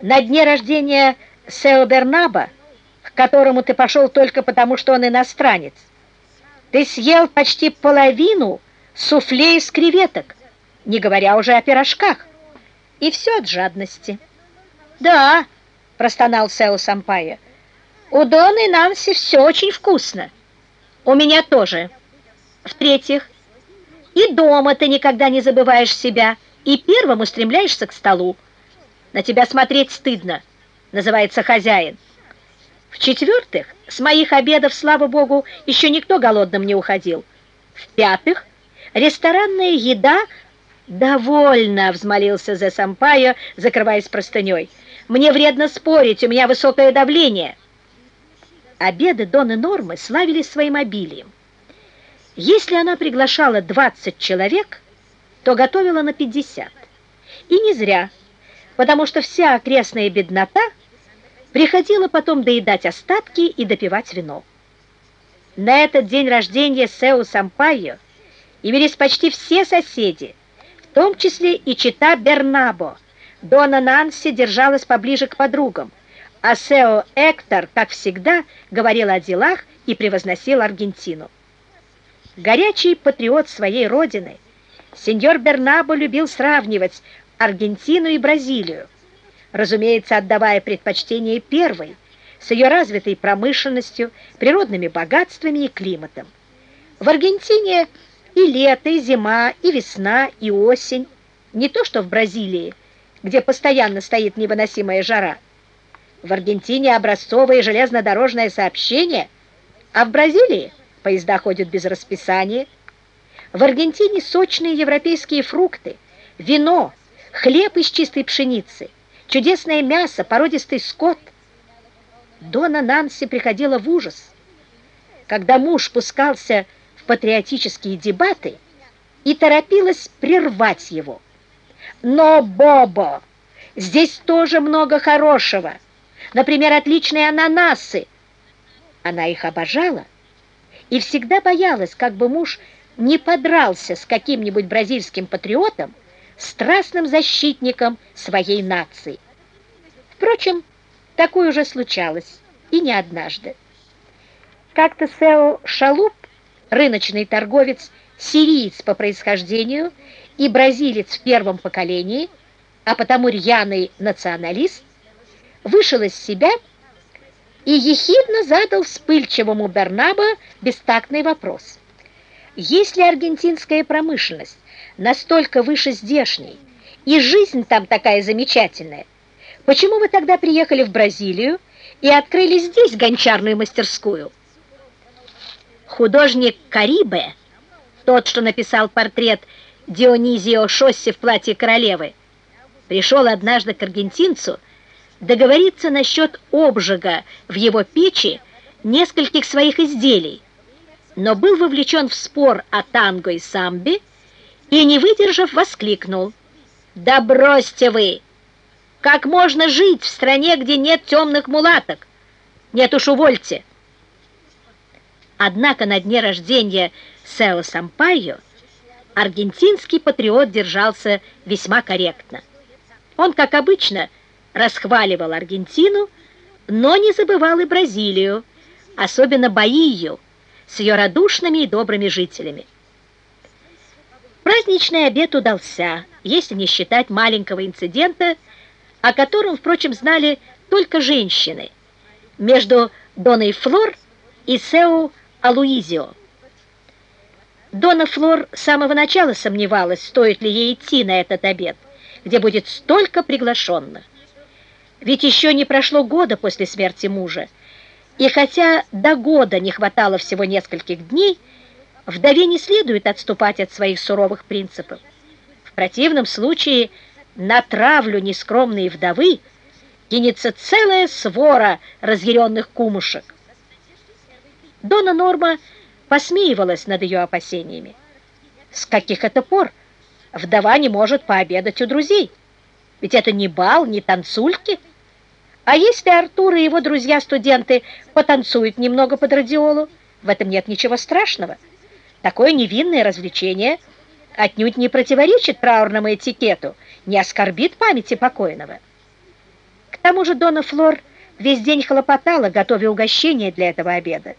На дне рождения Сео Бернаба, к которому ты пошел только потому, что он иностранец, ты съел почти половину суфле из креветок, не говоря уже о пирожках. И все от жадности. Да, простонал Сео Сампайя, у Доны и Нанси все очень вкусно. У меня тоже. В-третьих, и дома ты никогда не забываешь себя, и первым устремляешься к столу. На тебя смотреть стыдно, называется хозяин. В-четвертых, с моих обедов, слава богу, еще никто голодным не уходил. В-пятых, ресторанная еда довольно, взмолился Зе Сампайо, закрываясь простыней. Мне вредно спорить, у меня высокое давление. Обеды Доны Нормы славились своим обилием. Если она приглашала 20 человек, то готовила на 50. И не зря, потому что вся окрестная беднота приходила потом доедать остатки и допивать вино. На этот день рождения Сеу Сампайо явились почти все соседи, в том числе и чита Бернабо. Дона Нанси держалась поближе к подругам, а Сео Эктор, как всегда, говорил о делах и превозносил Аргентину. Горячий патриот своей родины, сеньор Бернабо любил сравнивать Аргентину и Бразилию, разумеется, отдавая предпочтение первой, с ее развитой промышленностью, природными богатствами и климатом. В Аргентине и лето, и зима, и весна, и осень, не то что в Бразилии, где постоянно стоит невыносимая жара. В Аргентине образцовое железнодорожное сообщение, а в Бразилии поезда ходят без расписания. В Аргентине сочные европейские фрукты, вино, хлеб из чистой пшеницы, чудесное мясо, породистый скот. Дона Нанси приходила в ужас, когда муж пускался в патриотические дебаты и торопилась прервать его. Но, Бобо, здесь тоже много хорошего. Например, отличные ананасы. Она их обожала и всегда боялась, как бы муж не подрался с каким-нибудь бразильским патриотом, страстным защитником своей нации. Впрочем, такое уже случалось, и не однажды. Как-то Сео Шалуп, рыночный торговец, сириец по происхождению и бразилец в первом поколении, а потому рьяный националист, вышел из себя и ехидно задал вспыльчивому Бернабо бестактный вопрос. Если аргентинская промышленность настолько выше здешней, и жизнь там такая замечательная, почему вы тогда приехали в Бразилию и открыли здесь гончарную мастерскую? Художник Карибе, тот, что написал портрет Дионизио Шосси в платье королевы, пришел однажды к аргентинцу договориться насчет обжига в его печи нескольких своих изделий, но был вовлечен в спор о танго и самбе и, не выдержав, воскликнул «Да бросьте вы! Как можно жить в стране, где нет темных мулаток? Нет уж, увольте!» Однако на дне рождения Сео Сампайо аргентинский патриот держался весьма корректно. Он, как обычно, расхваливал Аргентину, но не забывал и Бразилию, особенно Баию, с ее радушными и добрыми жителями. Праздничный обед удался, если не считать маленького инцидента, о котором, впрочем, знали только женщины, между Доной Флор и Сеу Алуизио. Дона Флор с самого начала сомневалась, стоит ли ей идти на этот обед, где будет столько приглашенных. Ведь еще не прошло года после смерти мужа, и хотя до года не хватало всего нескольких дней, вдове не следует отступать от своих суровых принципов. В противном случае на травлю нескромной вдовы кинется целая свора разъяренных кумушек. Дона Норма посмеивалась над ее опасениями. С каких это пор вдова не может пообедать у друзей? Ведь это не бал, не танцульки. А если Артур и его друзья-студенты потанцуют немного под радиолу, в этом нет ничего страшного. Такое невинное развлечение отнюдь не противоречит траурному этикету, не оскорбит памяти покойного. К тому же Дона Флор весь день хлопотала, готовя угощение для этого обеда.